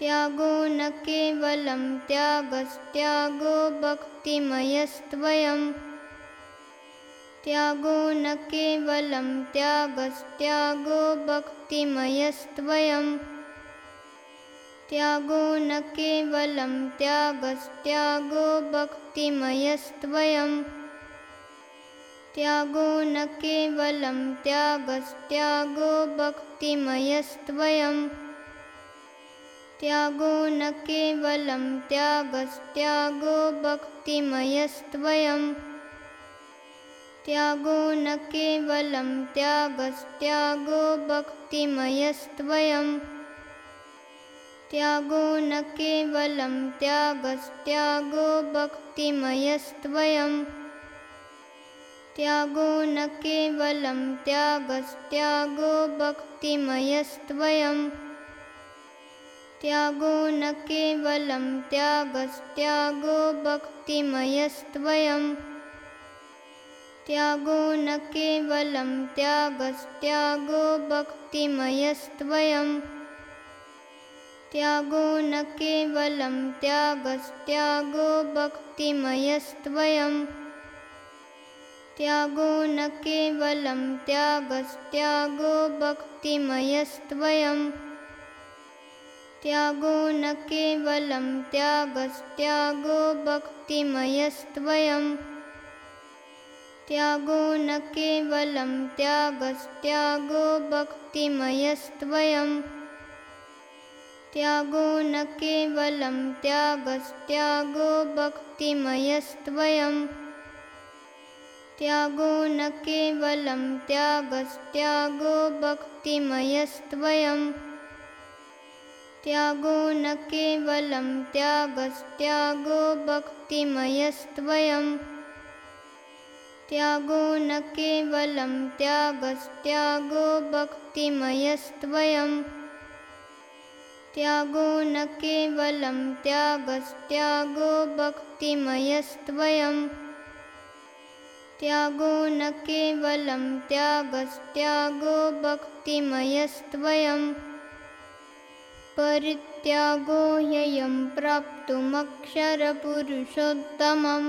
त्यागो न केवलं त्यागस्त्यागो भक्तिमयस्त्वयम्। त्यागो न केवलं त्यागस्त्यागो भक्तिमयस्त्वयम्। त्यागो न केवलं त्यागस्त्यागो भक्तिमयस्त्वयम्। त्यागो न केवलं त्यागस्त्यागो भक्तिमयस्त्वयम् त्यागो न केवलं त्यागस्त्यागो भक्तिमयस्त्वयम्। त्यागो न केवलं त्यागस्त्यागो भक्तिमयस्त्वयम्। त्यागो न केवलं त्यागस्त्यागो भक्तिमयस्त्वयम्। त्यागो न केवलं त्यागस्त्यागो भक्तिमयस्त्वयम् त्यागो न केवलं त्यागस्त्यागो भक्तिमयस्त्वयम्। त्यागो न केवलं त्यागस्त्यागो भक्तिमयस्त्वयम्। त्यागो न केवलं त्यागस्त्यागो भक्तिमयस्त्वयम्। त्यागो न केवलं त्यागस्त्यागो भक्तिमयस्त्वयम् त्यागो न केवलं त्यागस्त्यागो भक्तिमयस्त्वयम्। त्यागो न केवलं त्यागस्त्यागो भक्तिमयस्त्वयम्। त्यागो न केवलं त्यागस्त्यागो भक्तिमयस्त्वयम्। त्यागो न केवलं त्यागस्त्यागो भक्तिमयस्त्वयम् त्यागो न केवलं त्यागस्त्यागो भक्तिमयस्त्वयम् त्यागो न केवलं त्यागस्त्यागो भक्तिमयस्त्वयम् त्यागो न केवलं त्यागस्त्यागो भक्तिमयस्त्वयम् त्यागो न केवलं त्यागस्त्यागो भक्तिमयस्त्वयम् परित्यागो ह्ययं प्राप्तुमक्षरपुरुषोत्तमम्।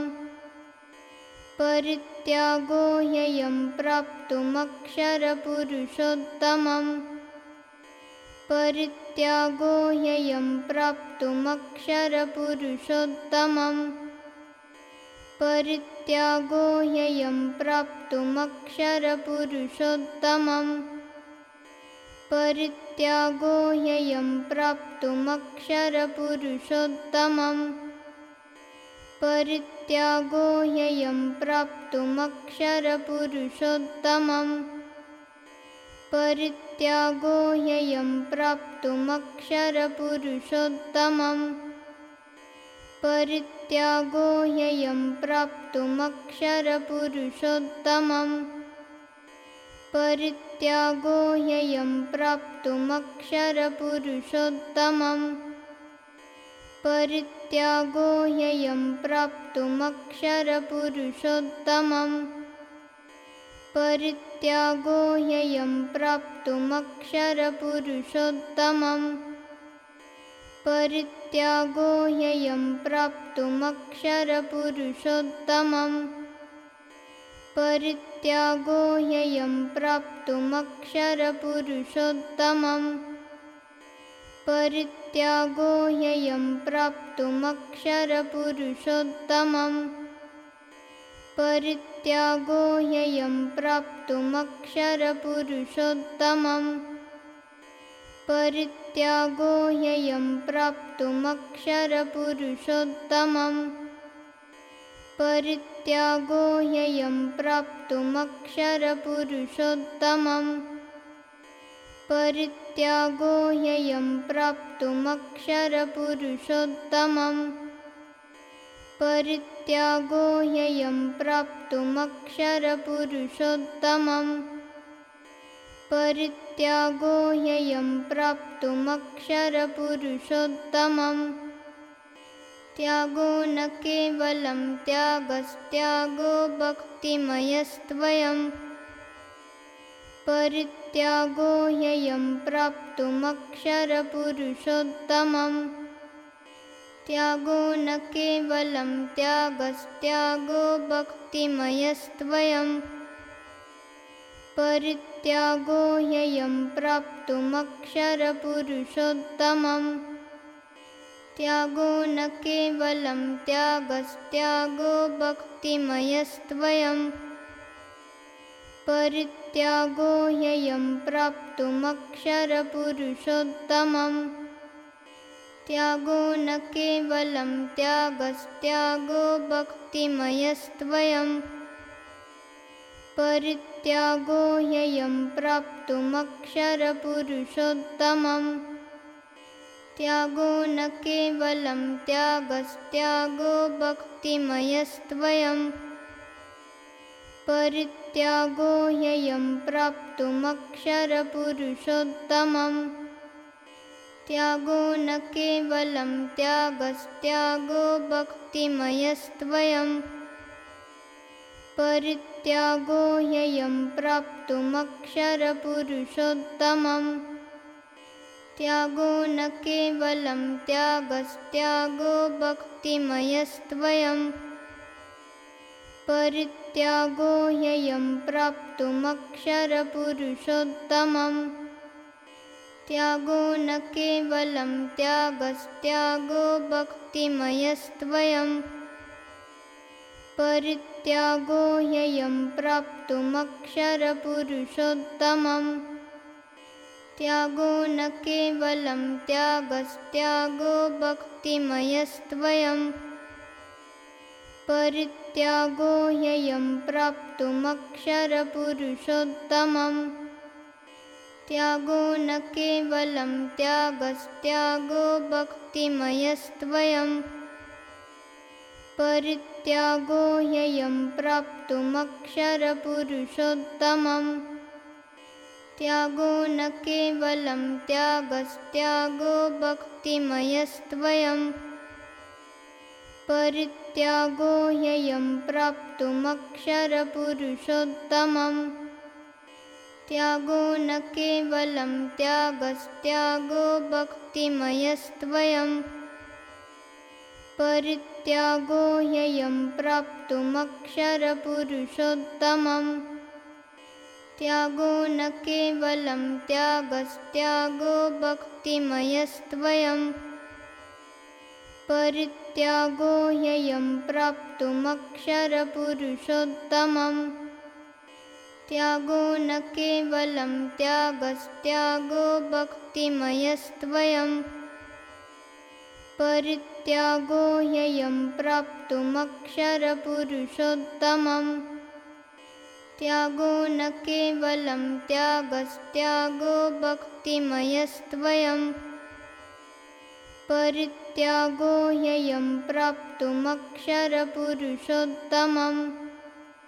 परित्यागो ह्ययं प्राप्तुमक्षरपुरुषोत्तमम्। परित्यागो ह्ययं प्राप्तुमक्षरपुरुषोत्तमम्। परित्यागो ह्ययं प्राप्तुमक्षरपुरुषोत्तमम् परित्यागो ह्ययं प्राप्तुमक्षरपुरुषोत्तमम्। परित्यागो ह्ययं प्राप्तुमक्षरपुरुषोत्तमम्। परित्यागो ह्ययं प्राप्तुमक्षरपुरुषोत्तमम्। परित्यागो ह्ययं प्राप्तुमक्षरपुरुषोत्तमम् परित्यागो ह्ययं प्राप्तुमक्षरपुरुषोत्तमम्। परित्यागो ह्ययं प्राप्तुमक्षरपुरुषोत्तमम्। परित्यागो ह्ययं प्राप्तुमक्षरपुरुषोत्तमम्। परित्यागो ह्ययं प्राप्तुमक्षरपुरुषोत्तमम् परित्यागो ह्ययं प्राप्तुमक्षरपुरुषोत्तमम्। परित्यागो ह्ययं प्राप्तुमक्षरपुरुषोत्तमम्। परित्यागो ह्ययं प्राप्तुमक्षरपुरुषोत्तमम्। परित्यागो ह्ययं प्राप्तुमक्षरपुरुषोत्तमम् परित्यागो ह्ययं प्राप्तुमक्षरपुरुषोत्तमम्। परित्यागो ह्ययं प्राप्तुमक्षरपुरुषोत्तमम्। परित्यागो ह्ययं प्राप्तुमक्षरपुरुषोत्तमम्। परित्यागो ह्ययं प्राप्तुमक्षरपुरुषोत्तमम् त्यागो न केवलं त्यागस्त्यागो भक्तिमयस्त्वयम् परित्यागो ह्ययं प्राप्तुमक्षरपुरुषोत्तमम् त्यागो न केवलं त्यागस्त्यागो भक्तिमयस्त्वयम् परित्यागो ह्ययं प्राप्तुमक्षरपुरुषोत्तमम् त्यागो न केवलं त्यागस्त्यागो भक्तिमयस्त्वयम् परित्यागो ह्ययं प्राप्तुमक्षरपुरुषोत्तमम् त्यागो न केवलं त्यागस्त्यागो भक्तिमयस्त्वयम् परित्यागो ह्ययं प्राप्तुमक्षरपुरुषोत्तमम् त्यागो न केवलं त्यागस्त्यागो भक्तिमयस्त्वयम् परित्यागो ह्ययं प्राप्तुमक्षरपुरुषोत्तमम् त्यागो न केवलं त्यागस्त्यागो भक्तिमयस्त्वयम् परित्यागो ह्ययं प्राप्तुमक्षरपुरुषोत्तमम् त्यागो न केवलं त्यागस्त्यागो भक्तिमयस्त्वयम् परित्यागो ह्ययं प्राप्तुमक्षरपुरुषोत्तमम् त्यागो न केवलं त्यागस्त्यागो भक्तिमयस्त्वयम् परित्यागो ह्ययं प्राप्तुमक्षरपुरुषोत्तमम् त्यागो न केवलं त्यागस्त्यागो भक्तिमयस्त्वयम् परित्यागो ह्ययं प्राप्तुमक्षरपुरुषोत्तमम्। त्यागो न केवलं त्यागस्त्यागो भक्तिमयस्त्वयम् परित्यागो ह्ययं प्राप्तुमक्षरपुरुषोत्तमम् त्यागो न केवलं त्यागस्त्यागो भक्तिमयस्त्वयम् परित्यागो ह्ययं प्राप्तुमक्षरपुरुषोत्तमम्। त्यागो न केवलं त्यागस्त्यागो भक्तिमयस्त्वयम् परित्यागो ह्ययं प्राप्तुमक्षरपुरुषोत्तमम् त्यागो न केवलं त्यागस्त्यागो भक्तिमयस्त्वयम् परित्यागो ह्ययं प्राप्तुमक्षरपुरुषोत्तमम्। त्यागो न केवलं त्यागस्त्यागो भक्तिमयस्त्वयम् परित्यागो त्यागो ह्ययं प्राप्तुमक्षरपुरुषोत्तमम् त्यागो न केवलं त्यागस्त्यागो भक्तिमयस्त्वयम् परित्यागो ह्ययं प्राप्तुमक्षरपुरुषोत्तमम्